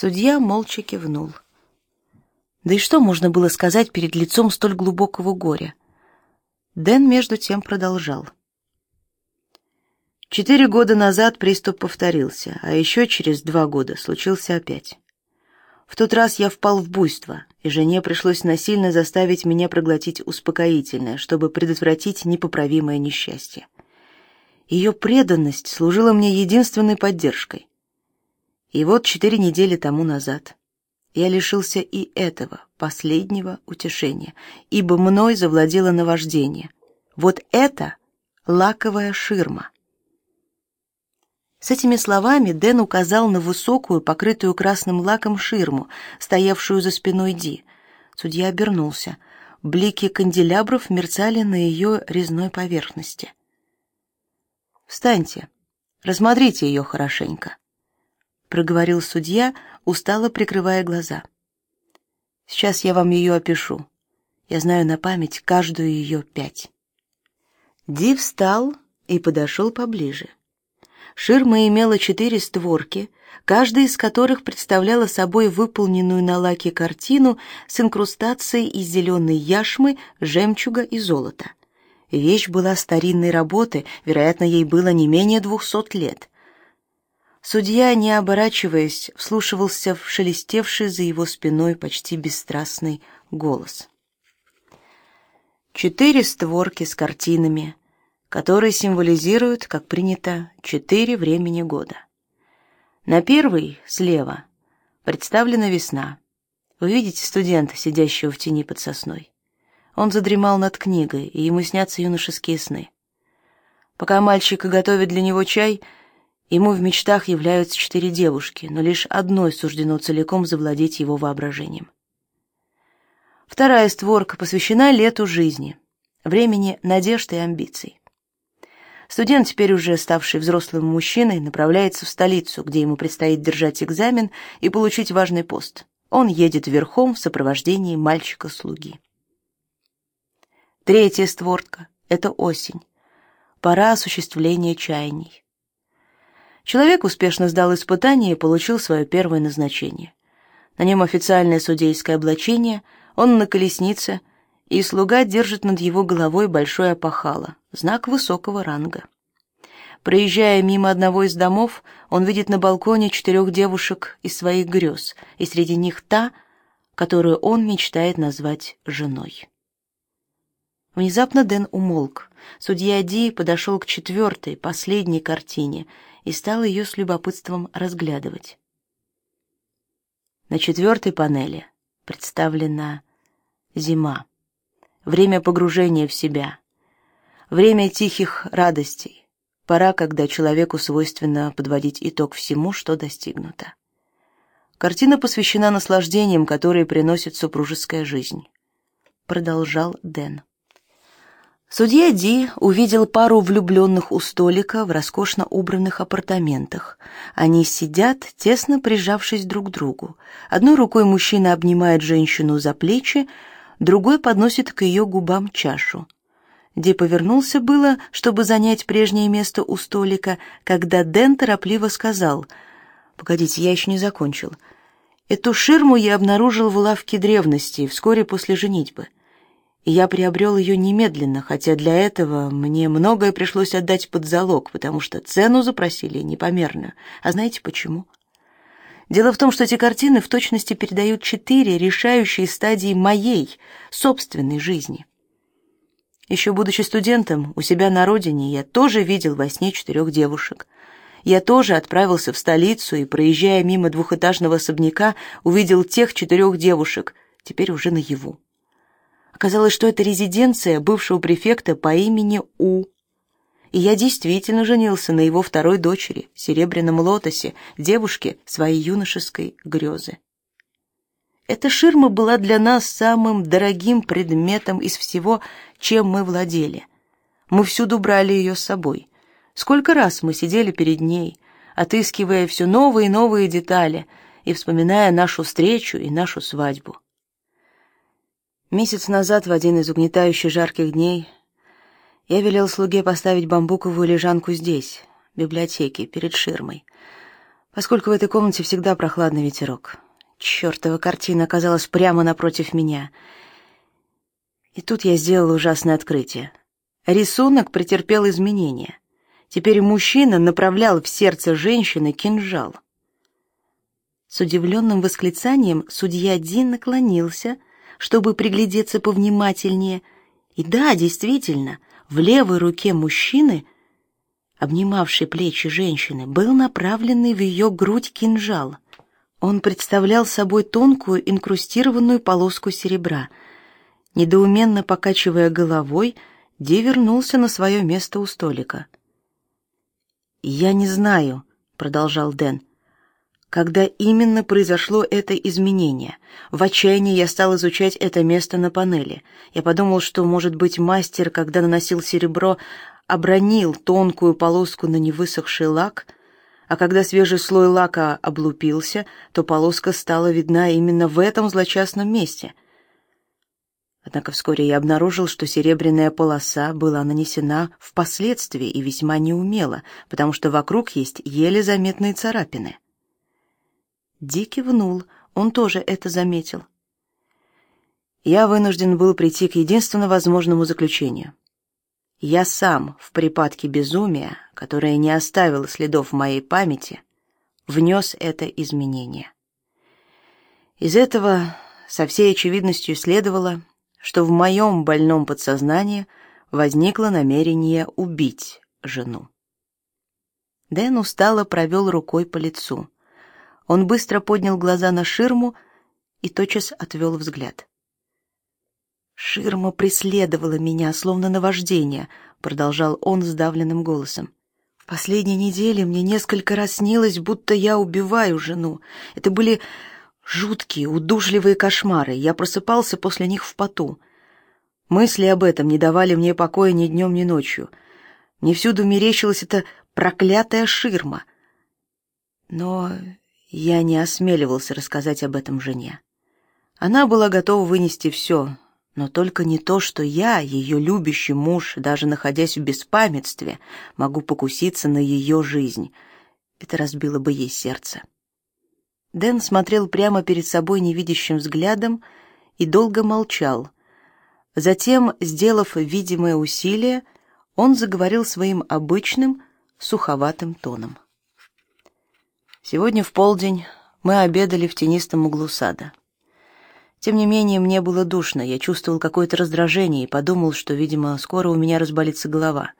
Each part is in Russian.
Судья молча кивнул. Да и что можно было сказать перед лицом столь глубокого горя? Дэн между тем продолжал. Четыре года назад приступ повторился, а еще через два года случился опять. В тот раз я впал в буйство, и жене пришлось насильно заставить меня проглотить успокоительное, чтобы предотвратить непоправимое несчастье. Ее преданность служила мне единственной поддержкой. И вот четыре недели тому назад я лишился и этого последнего утешения, ибо мной завладело наваждение. Вот это лаковая ширма. С этими словами Дэн указал на высокую, покрытую красным лаком ширму, стоявшую за спиной Ди. Судья обернулся. Блики канделябров мерцали на ее резной поверхности. «Встаньте, рассмотрите ее хорошенько», — проговорил судья, устало прикрывая глаза. «Сейчас я вам ее опишу. Я знаю на память каждую ее пять». Ди встал и подошел поближе. Ширма имела четыре створки, каждая из которых представляла собой выполненную на лаке картину с инкрустацией из зеленой яшмы, жемчуга и золота. Вещь была старинной работы, вероятно, ей было не менее двухсот лет. Судья, не оборачиваясь, вслушивался в шелестевший за его спиной почти бесстрастный голос. Четыре створки с картинами, которые символизируют, как принято, четыре времени года. На первой, слева, представлена весна. Вы видите студента, сидящего в тени под сосной. Он задремал над книгой, и ему снятся юношеские сны. Пока мальчик готовит для него чай, ему в мечтах являются четыре девушки, но лишь одной суждено целиком завладеть его воображением. Вторая створка посвящена лету жизни, времени надежд и амбиций. Студент, теперь уже ставший взрослым мужчиной, направляется в столицу, где ему предстоит держать экзамен и получить важный пост. Он едет верхом в сопровождении мальчика-слуги. Третья створка — это осень. Пора осуществления чаяний. Человек успешно сдал испытание и получил свое первое назначение. На нем официальное судейское облачение, он на колеснице, и слуга держит над его головой большое опахало, знак высокого ранга. Проезжая мимо одного из домов, он видит на балконе четырех девушек из своих грез, и среди них та, которую он мечтает назвать женой. Внезапно Дэн умолк. Судья Ди подошел к четвертой, последней картине и стал ее с любопытством разглядывать. На четвертой панели представлена зима время погружения в себя, время тихих радостей, пора, когда человеку свойственно подводить итог всему, что достигнуто. Картина посвящена наслаждениям, которые приносит супружеская жизнь. Продолжал Дэн. Судья Ди увидел пару влюбленных у столика в роскошно убранных апартаментах. Они сидят, тесно прижавшись друг к другу. Одной рукой мужчина обнимает женщину за плечи, другой подносит к ее губам чашу. Ди повернулся было, чтобы занять прежнее место у столика, когда Дэн торопливо сказал: "Погодите, я еще не закончил. Эту ширму я обнаружил в лавке древности вскоре после женитьбы. И я приобрел ее немедленно, хотя для этого мне многое пришлось отдать под залог, потому что цену запросили непомерную. А знаете почему? Дело в том, что эти картины в точности передают четыре решающие стадии моей собственной жизни. Еще будучи студентом, у себя на родине я тоже видел во сне четырех девушек. Я тоже отправился в столицу и, проезжая мимо двухэтажного особняка, увидел тех четырех девушек, теперь уже наяву. Оказалось, что это резиденция бывшего префекта по имени У и я действительно женился на его второй дочери, серебряном лотосе, девушке своей юношеской грезы. Эта ширма была для нас самым дорогим предметом из всего, чем мы владели. Мы всюду брали ее с собой. Сколько раз мы сидели перед ней, отыскивая все новые и новые детали и вспоминая нашу встречу и нашу свадьбу. Месяц назад, в один из угнетающих жарких дней, я велел слуге поставить бамбуковую лежанку здесь, в библиотеке, перед ширмой. поскольку в этой комнате всегда прохладный ветерок. Чёртова картина оказалась прямо напротив меня. И тут я сделала ужасное открытие. Рисунок претерпел изменения. Теперь мужчина направлял в сердце женщины кинжал. С удивленным восклицанием судья Дин наклонился, чтобы приглядеться повнимательнее. И да, действительно, в левой руке мужчины, обнимавшей плечи женщины, был направленный в ее грудь кинжал. Он представлял собой тонкую инкрустированную полоску серебра. Недоуменно покачивая головой, Ди вернулся на свое место у столика. «Я не знаю», — продолжал Дэн, когда именно произошло это изменение. В отчаянии я стал изучать это место на панели. Я подумал, что, может быть, мастер, когда наносил серебро, обронил тонкую полоску на невысохший лак, а когда свежий слой лака облупился, то полоска стала видна именно в этом злочастном месте. Однако вскоре я обнаружил, что серебряная полоса была нанесена впоследствии и весьма неумело, потому что вокруг есть еле заметные царапины. Ди кивнул, он тоже это заметил. Я вынужден был прийти к единственно возможному заключению. Я сам в припадке безумия, которое не оставило следов в моей памяти, внес это изменение. Из этого со всей очевидностью следовало, что в моем больном подсознании возникло намерение убить жену. Дэн устало провел рукой по лицу. Он быстро поднял глаза на ширму и тотчас отвел взгляд. Ширма преследовала меня, словно наваждение, продолжал он сдавленным голосом. Последние недели мне несколько раз снилось, будто я убиваю жену. Это были жуткие, удушливые кошмары. Я просыпался после них в поту. Мысли об этом не давали мне покоя ни днем, ни ночью. Мне всюду мерещилась эта проклятая ширма. Но я не осмеливался рассказать об этом жене. Она была готова вынести все, но только не то, что я, ее любящий муж, даже находясь в беспамятстве, могу покуситься на ее жизнь. Это разбило бы ей сердце. Дэн смотрел прямо перед собой невидящим взглядом и долго молчал. Затем, сделав видимое усилие, он заговорил своим обычным суховатым тоном. Сегодня в полдень мы обедали в тенистом углу сада. Тем не менее, мне было душно, я чувствовал какое-то раздражение и подумал, что, видимо, скоро у меня разболится голова.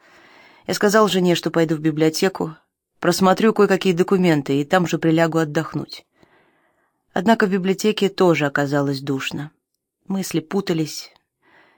Я сказал жене, что пойду в библиотеку, просмотрю кое-какие документы и там же прилягу отдохнуть. Однако в библиотеке тоже оказалось душно. Мысли путались,